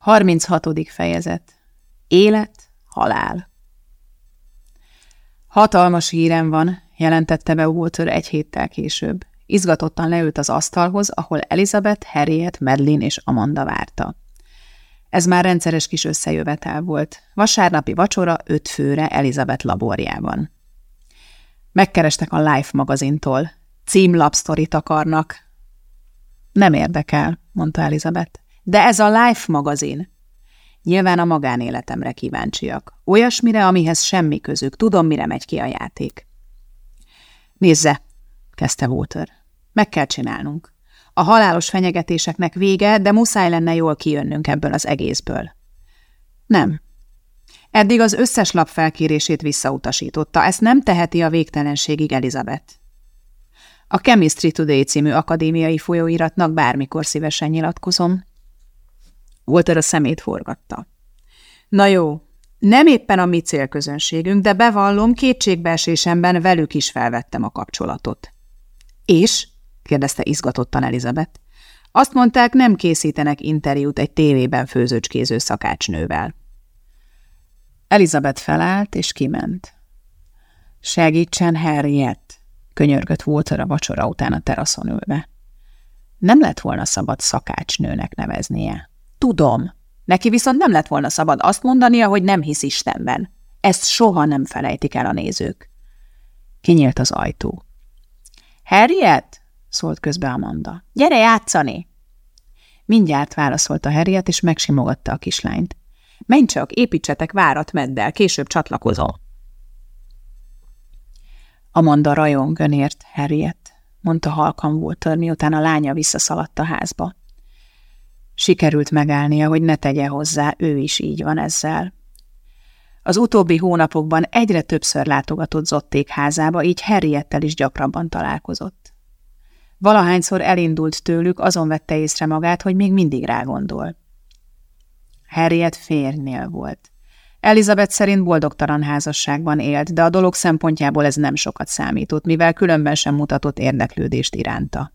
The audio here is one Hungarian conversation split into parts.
36. fejezet Élet, halál Hatalmas hírem van, jelentette be Walter egy héttel később. Izgatottan leült az asztalhoz, ahol Elizabeth, Harriet, Medlin és Amanda várta. Ez már rendszeres kis összejövetel volt. Vasárnapi vacsora öt főre Elizabeth laborjában. Megkerestek a Life magazintól. Címlapsztorit akarnak. Nem érdekel, mondta Elizabeth. De ez a Life magazin. Nyilván a magánéletemre kíváncsiak. Olyasmire, amihez semmi közük. Tudom, mire megy ki a játék. Nézze, kezdte Walter. Meg kell csinálnunk. A halálos fenyegetéseknek vége, de muszáj lenne jól kijönnünk ebből az egészből. Nem. Eddig az összes lap felkérését visszautasította. Ezt nem teheti a végtelenségig Elizabeth. A Chemistry Today című akadémiai folyóiratnak bármikor szívesen nyilatkozom. Walter a szemét forgatta. Na jó, nem éppen a mi célközönségünk, de bevallom, kétségbeesésemben velük is felvettem a kapcsolatot. És? kérdezte izgatottan Elizabeth. Azt mondták, nem készítenek interjút egy tévében főzőcskéző szakácsnővel. Elizabeth felállt és kiment. Segítsen Harriet, könyörgött Walter a vacsora után a teraszon ülve. Nem lett volna szabad szakácsnőnek neveznie. Tudom. Neki viszont nem lett volna szabad azt mondania, hogy nem hisz Istenben. Ezt soha nem felejtik el a nézők. Kinyílt az ajtó. Harriet? szólt közbe Amanda. Gyere játszani! Mindjárt válaszolta Harriet, és megsimogatta a kislányt. Menj csak, építsetek várat meddel, később csatlakozol. Amanda rajong önért, Harriet, mondta halkan Walter, miután a lánya visszaszaladt a házba. Sikerült megállnia, hogy ne tegye hozzá, ő is így van ezzel. Az utóbbi hónapokban egyre többször látogatott Zotték házába, így Harriettel is gyakrabban találkozott. Valahányszor elindult tőlük, azon vette észre magát, hogy még mindig rágondol. Harriet férnél volt. Elizabeth szerint boldogtalan házasságban élt, de a dolog szempontjából ez nem sokat számított, mivel különben sem mutatott érdeklődést iránta.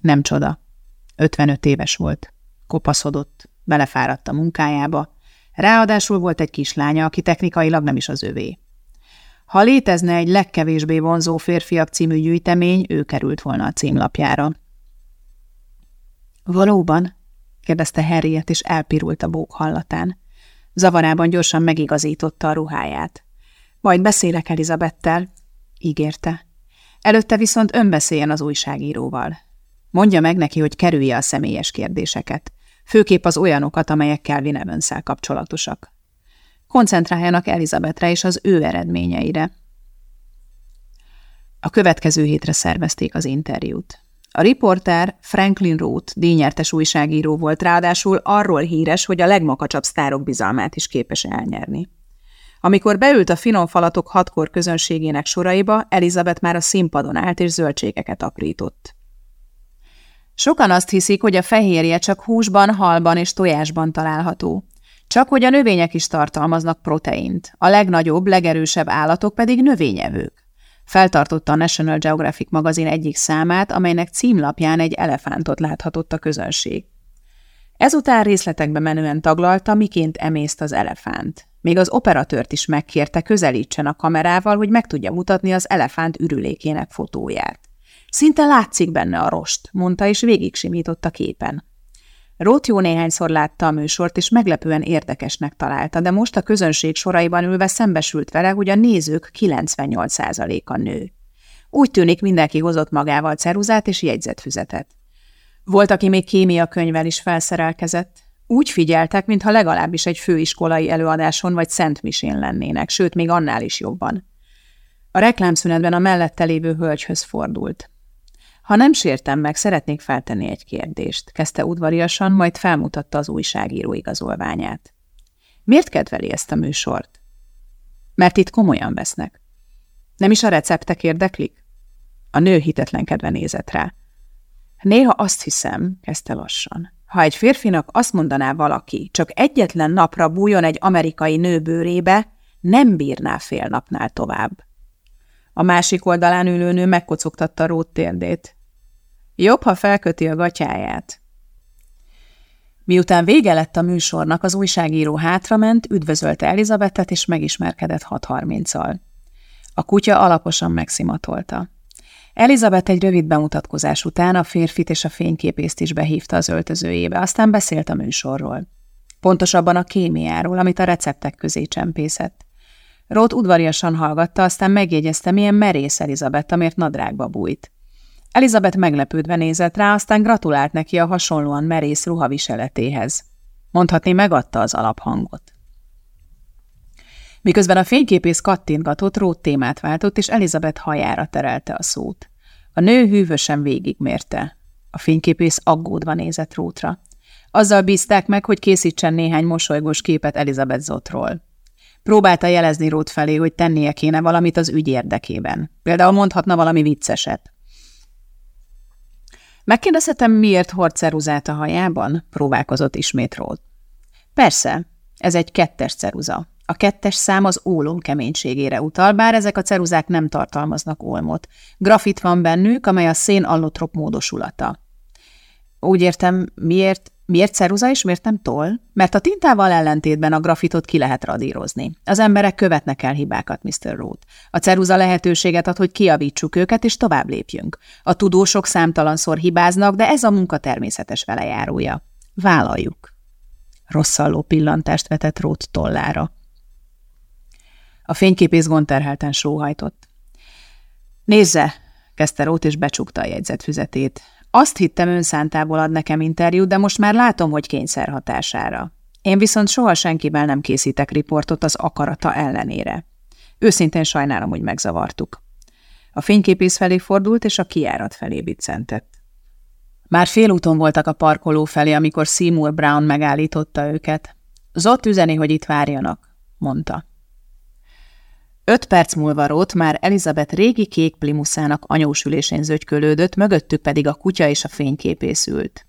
Nem csoda. 55 éves volt. Kopaszodott, belefáradt a munkájába. Ráadásul volt egy kislánya, aki technikailag nem is az övé. Ha létezne egy legkevésbé vonzó férfiak című gyűjtemény, ő került volna a címlapjára. Valóban? kérdezte Harriet, és elpirult a bók hallatán. Zavarában gyorsan megigazította a ruháját. Majd beszélek Elizabettel, ígérte. Előtte viszont önbeszéljen az újságíróval. Mondja meg neki, hogy kerülje a személyes kérdéseket főképp az olyanokat, amelyek Calvin evans kapcsolatosak. Koncentráljanak Elizabetre és az ő eredményeire. A következő hétre szervezték az interjút. A riporter Franklin Roth díjnyertes újságíró volt, ráadásul arról híres, hogy a legmakacsabb sztárok bizalmát is képes elnyerni. Amikor beült a finom falatok hatkor közönségének soraiba, Elizabeth már a színpadon állt és zöldségeket aprított. Sokan azt hiszik, hogy a fehérje csak húsban, halban és tojásban található. Csak hogy a növények is tartalmaznak proteint, a legnagyobb, legerősebb állatok pedig növényevők. Feltartotta a National Geographic magazin egyik számát, amelynek címlapján egy elefántot láthatott a közönség. Ezután részletekbe menően taglalta, miként emészt az elefánt. Még az operatőrt is megkérte, közelítsen a kamerával, hogy meg tudja mutatni az elefánt ürülékének fotóját. Szinte látszik benne a rost, mondta, és végig simított a képen. Rót jó néhányszor látta a műsort, és meglepően érdekesnek találta, de most a közönség soraiban ülve szembesült vele, hogy a nézők 98%-a nő. Úgy tűnik, mindenki hozott magával ceruzát és jegyzetfüzetet. Volt, aki még kémia könyvvel is felszerelkezett. Úgy figyeltek, mintha legalábbis egy főiskolai előadáson vagy szentmisén lennének, sőt, még annál is jobban. A reklámszünetben a mellette lévő hölgyhöz fordult. Ha nem sértem meg, szeretnék feltenni egy kérdést, kezdte udvariasan, majd felmutatta az újságíró igazolványát. Miért kedveli ezt a műsort? Mert itt komolyan vesznek. Nem is a receptek érdeklik? A nő hitetlenkedve nézett rá. Néha azt hiszem, kezdte lassan, ha egy férfinak azt mondaná valaki, csak egyetlen napra bújjon egy amerikai nő bőrébe, nem bírná fél napnál tovább. A másik oldalán ülő nő megkocogtatta Rót térdét. Jobb, ha felköti a gatyáját. Miután vége lett a műsornak, az újságíró hátrament, üdvözölte Elizabetet és megismerkedett 6.30-al. A kutya alaposan megszimatolta. Elizabeth egy rövid bemutatkozás után a férfit és a fényképészt is behívta az öltözőjébe, aztán beszélt a műsorról. Pontosabban a kémiáról, amit a receptek közé csempészett. Rót udvariasan hallgatta, aztán megjegyezte, milyen merész Elizabeth, amért nadrágba bújt. Elizabeth meglepődve nézett rá, aztán gratulált neki a hasonlóan merész ruhaviseletéhez. Mondhatni megadta az alaphangot. Miközben a fényképész kattintgatott, Rót témát váltott, és Elizabeth hajára terelte a szót. A nő hűvösen végigmérte. A fényképész aggódva nézett Rótra. Azzal bízták meg, hogy készítsen néhány mosolygós képet Elizabeth Zotról. Próbálta jelezni Rót felé, hogy tennie kéne valamit az ügy érdekében. Például mondhatna valami vicceset. Megkérdezhetem, miért hord ceruzát a hajában? Próbálkozott ismét Rót. Persze, ez egy kettes ceruza. A kettes szám az ólom keménységére utal, bár ezek a ceruzák nem tartalmaznak olmot. Grafit van bennük, amely a szén allotrop módosulata. Úgy értem, miért, miért ceruza és miért nem toll? Mert a tintával ellentétben a grafitot ki lehet radírozni. Az emberek követnek el hibákat, Mr. Root. A ceruza lehetőséget ad, hogy kiavítsuk őket, és tovább lépjünk. A tudósok számtalanszor hibáznak, de ez a munka természetes velejárója. Vállaljuk. Rosszalló pillantást vetett Rót tollára. A fényképész gonterhelten sóhajtott. Nézze, kezdte Rót, és becsukta a jegyzetfüzetét. Azt hittem önszántából ad nekem interjút, de most már látom, hogy kényszer hatására. Én viszont soha senkivel nem készítek riportot az akarata ellenére. Őszintén sajnálom, hogy megzavartuk. A fényképész felé fordult, és a kiárat felé biccentett. Már félúton voltak a parkoló felé, amikor Seymour Brown megállította őket. Zott üzeni, hogy itt várjanak, mondta. Öt perc múlva Rót már Elizabeth régi kék plimuszának anyósülésén zögykölődött, mögöttük pedig a kutya és a fényképész ült.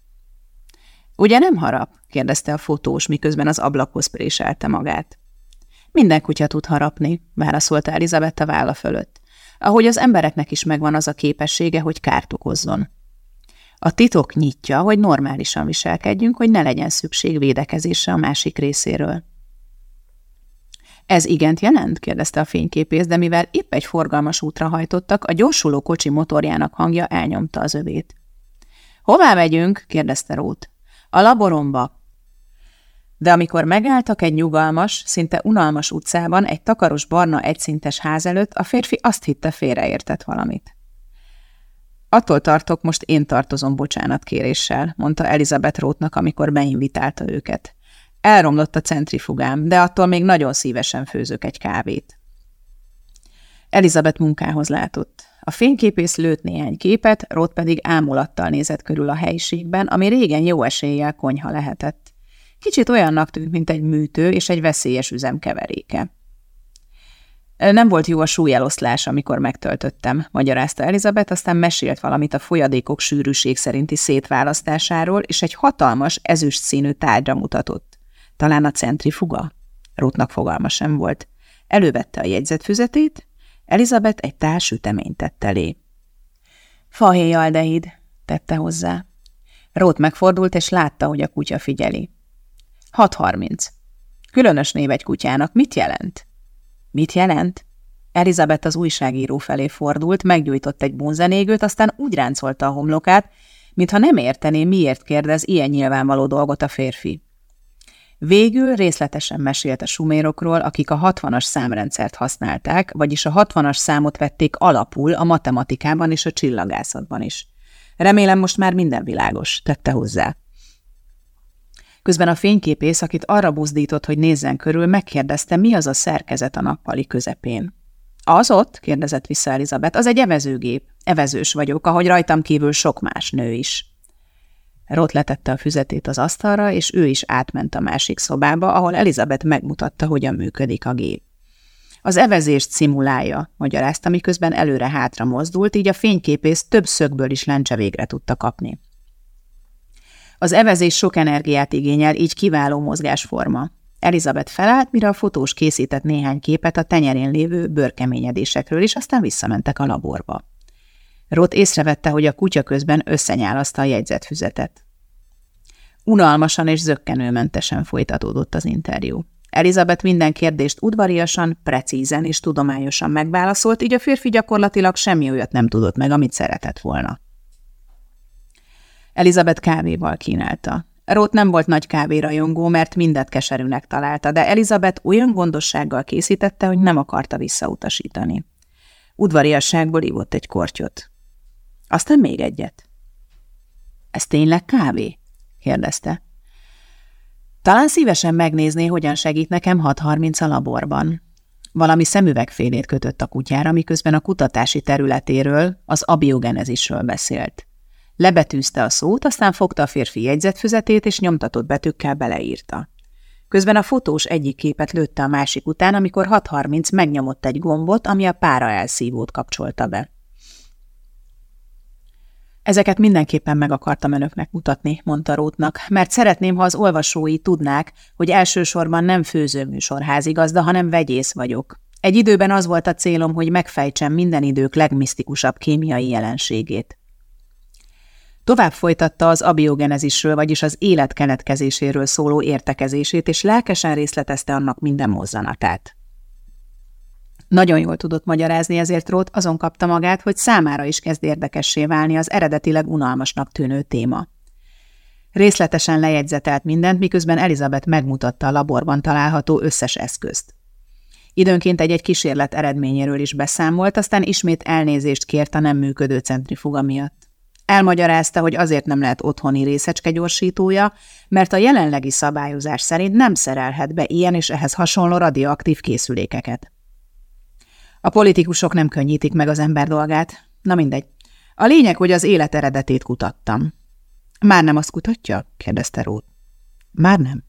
Ugye nem harap? kérdezte a fotós, miközben az ablakhoz préselte magát. Minden kutya tud harapni, válaszolta Elizabeth a válla fölött. Ahogy az embereknek is megvan az a képessége, hogy kárt okozzon. A titok nyitja, hogy normálisan viselkedjünk, hogy ne legyen szükség védekezésre a másik részéről. Ez igent jelent? kérdezte a fényképész, de mivel épp egy forgalmas útra hajtottak, a gyorsuló kocsi motorjának hangja elnyomta az övét. Hová megyünk? kérdezte Rót. A laboromba. De amikor megálltak egy nyugalmas, szinte unalmas utcában, egy takaros barna egyszintes ház előtt, a férfi azt hitte félreértett valamit. Attól tartok, most én tartozom bocsánatkéréssel, mondta Elizabeth Rótnak, amikor beinvitálta őket. Elromlott a centrifugám, de attól még nagyon szívesen főzök egy kávét. Elizabeth munkához látott. A fényképész lőtt néhány képet, Roth pedig ámulattal nézett körül a helyiségben, ami régen jó eséllyel konyha lehetett. Kicsit olyannak tűnt, mint egy műtő és egy veszélyes üzem keveréke. Nem volt jó a súlyeloszlás, amikor megtöltöttem, magyarázta Elizabeth, aztán mesélt valamit a folyadékok sűrűség szerinti szétválasztásáról, és egy hatalmas, ezüst színű tárgyra mutatott. Talán a centrifuga? Rótnak fogalma sem volt. Elővette a jegyzetfüzetét, Elizabeth egy tál süteményt tett elé. Fahéjaldehid, tette hozzá. Rót megfordult, és látta, hogy a kutya figyeli. 6.30. Különös név egy kutyának. Mit jelent? Mit jelent? Elizabeth az újságíró felé fordult, meggyújtott egy bunzenégőt, aztán úgy ráncolta a homlokát, mintha nem értené, miért kérdez ilyen nyilvánvaló dolgot a férfi. Végül részletesen mesélt a sumérokról, akik a 60-as számrendszert használták, vagyis a 60-as számot vették alapul a matematikában és a csillagászatban is. Remélem most már minden világos, tette hozzá. Közben a fényképész, akit arra buzdított, hogy nézzen körül, megkérdezte, mi az a szerkezet a nappali közepén. Az ott? kérdezett vissza Elizabeth. Az egy evezőgép. Evezős vagyok, ahogy rajtam kívül sok más nő is. Rot letette a füzetét az asztalra, és ő is átment a másik szobába, ahol Elizabeth megmutatta, hogyan működik a gép. Az evezést szimulálja, magyarázta, miközben előre-hátra mozdult, így a fényképész több szögből is lencse végre tudta kapni. Az evezés sok energiát igényel, így kiváló mozgásforma. Elizabeth felállt, mire a fotós készített néhány képet a tenyerén lévő bőrkeményedésekről, és aztán visszamentek a laborba. Rot észrevette, hogy a kutya közben összenyálaszta a jegyzetfüzetet. Unalmasan és zöggenőmentesen folytatódott az interjú. Elizabeth minden kérdést udvariasan, precízen és tudományosan megválaszolt, így a férfi gyakorlatilag semmi olyat nem tudott meg, amit szeretett volna. Elizabeth kávéval kínálta. Rót nem volt nagy kávérajongó, mert mindet keserűnek találta, de Elizabeth olyan gondossággal készítette, hogy nem akarta visszautasítani. Udvariasságból ivott egy kortyot. Aztán még egyet. – Ez tényleg kávé? – kérdezte. Talán szívesen megnézné, hogyan segít nekem 6.30 a laborban. Valami szemüvegfélét kötött a kutyára, miközben a kutatási területéről, az abiogenezisről beszélt. Lebetűzte a szót, aztán fogta a férfi jegyzetfüzetét, és nyomtatott betűkkel beleírta. Közben a fotós egyik képet lőtte a másik után, amikor 6.30 megnyomott egy gombot, ami a pára elszívót kapcsolta be. Ezeket mindenképpen meg akartam önöknek mutatni, mondta Rótnak, mert szeretném, ha az olvasói tudnák, hogy elsősorban nem főzőműsor házigazda, hanem vegyész vagyok. Egy időben az volt a célom, hogy megfejtsem minden idők legmisztikusabb kémiai jelenségét. Tovább folytatta az abiogenezisről, vagyis az élet keletkezéséről szóló értekezését, és lelkesen részletezte annak minden mozzanatát. Nagyon jól tudott magyarázni, ezért Rót azon kapta magát, hogy számára is kezd érdekessé válni az eredetileg unalmasnak tűnő téma. Részletesen lejegyzetelt mindent, miközben Elizabeth megmutatta a laborban található összes eszközt. Időnként egy-egy kísérlet eredményéről is beszámolt, aztán ismét elnézést kért a nem működő centrifuga miatt. Elmagyarázta, hogy azért nem lehet otthoni részecske gyorsítója, mert a jelenlegi szabályozás szerint nem szerelhet be ilyen és ehhez hasonló radioaktív készülékeket. A politikusok nem könnyítik meg az ember dolgát. Na mindegy. A lényeg, hogy az élet eredetét kutattam. Már nem azt kutatja? kérdezte Rót. Már nem.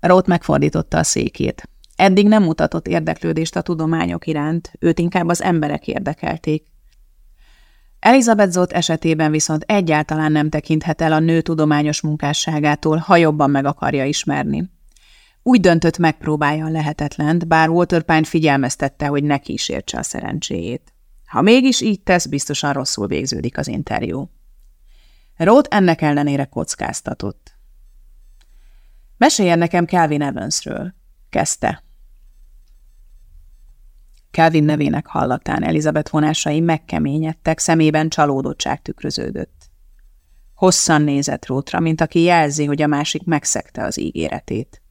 Rót megfordította a székét. Eddig nem mutatott érdeklődést a tudományok iránt, őt inkább az emberek érdekelték. Elizabeth Zott esetében viszont egyáltalán nem tekinthet el a nő tudományos munkásságától, ha jobban meg akarja ismerni. Úgy döntött, megpróbálja a lehetetlent, bár Waterpine figyelmeztette, hogy ne kísértse a szerencséjét. Ha mégis így tesz, biztosan rosszul végződik az interjú. Roth ennek ellenére kockáztatott. Meséljen nekem Calvin Evansről, kezdte. Calvin nevének hallatán Elizabeth vonásai megkeményedtek, szemében csalódottság tükröződött. Hosszan nézett Rótra, mint aki jelzi, hogy a másik megszegte az ígéretét.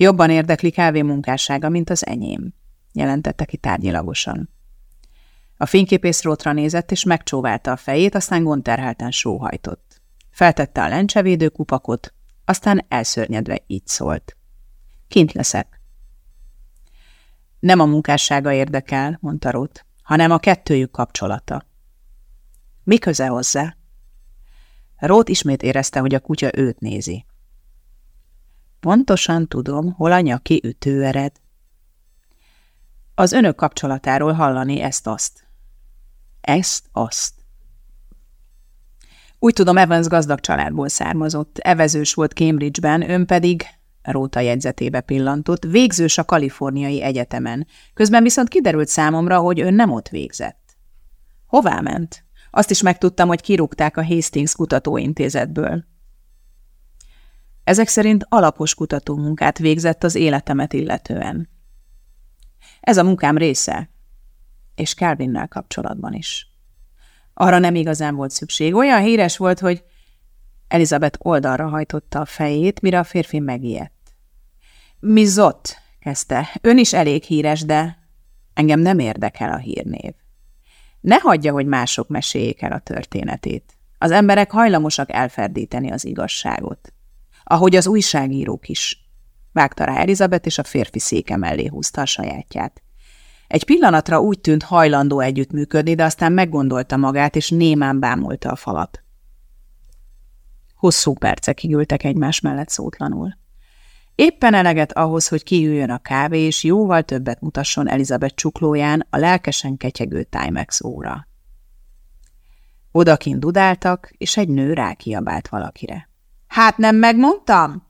Jobban érdekli kávé munkássága, mint az enyém, jelentette ki tárgyilagosan. A fényképész Rótra nézett, és megcsóválta a fejét, aztán gonterhelten sóhajtott. Feltette a lencsevédő kupakot, aztán elszörnyedve így szólt. Kint leszek. Nem a munkássága érdekel, mondta Rót, hanem a kettőjük kapcsolata. Mi köze hozzá? Rót ismét érezte, hogy a kutya őt nézi. Pontosan tudom, hol a nyaki ütő. Az önök kapcsolatáról hallani ezt-azt. Ezt-azt. Úgy tudom, Evans gazdag családból származott, evezős volt Cambridge-ben, ön pedig, Róta jegyzetébe pillantott, végzős a Kaliforniai Egyetemen. Közben viszont kiderült számomra, hogy ön nem ott végzett. Hová ment? Azt is megtudtam, hogy kirúgták a Hastings kutatóintézetből. Ezek szerint alapos kutatómunkát végzett az életemet illetően. Ez a munkám része, és Calvinnel kapcsolatban is. Arra nem igazán volt szükség. Olyan híres volt, hogy Elizabeth oldalra hajtotta a fejét, mire a férfi megijedt. Mizott, kezdte. Ön is elég híres, de engem nem érdekel a hírnév. Ne hagyja, hogy mások meséljék el a történetét. Az emberek hajlamosak elferdíteni az igazságot ahogy az újságírók is. Vágta rá Elizabeth, és a férfi széke mellé húzta a sajátját. Egy pillanatra úgy tűnt hajlandó együttműködni, de aztán meggondolta magát, és némán bámulta a falat. Hosszú percekig ültek egymás mellett szótlanul. Éppen eleget ahhoz, hogy kiüljön a kávé, és jóval többet mutasson Elizabeth csuklóján a lelkesen ketyegő Timex óra. Odakint dudáltak, és egy nő rákiabált valakire. Hát nem megmondtam?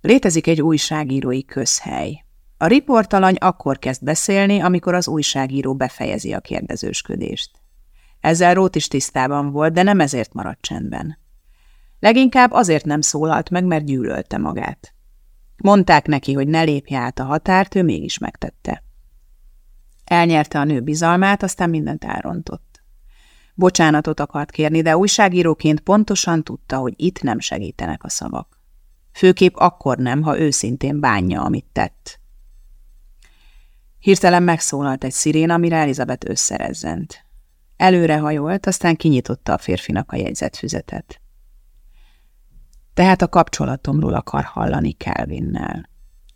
Létezik egy újságírói közhely. A riportalany akkor kezd beszélni, amikor az újságíró befejezi a kérdezősködést. Ezzel Rót is tisztában volt, de nem ezért maradt csendben. Leginkább azért nem szólalt meg, mert gyűlölte magát. Mondták neki, hogy ne lépje át a határt, ő mégis megtette. Elnyerte a nő bizalmát, aztán mindent elrontott. Bocsánatot akart kérni, de újságíróként pontosan tudta, hogy itt nem segítenek a szavak. Főképp akkor nem, ha őszintén bánja, amit tett. Hirtelen megszólalt egy szirén, amire Elizabeth összerezzent. Előrehajolt, aztán kinyitotta a férfinak a jegyzetfüzetet. Tehát a kapcsolatomról akar hallani Kelvinnel,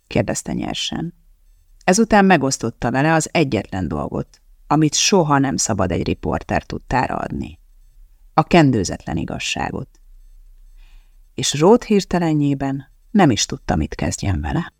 kérdezte nyersen. Ezután megosztotta vele az egyetlen dolgot, amit soha nem szabad egy riporter tudtára adni. A kendőzetlen igazságot. És Rót hirtelenjében nem is tudta, mit kezdjen vele.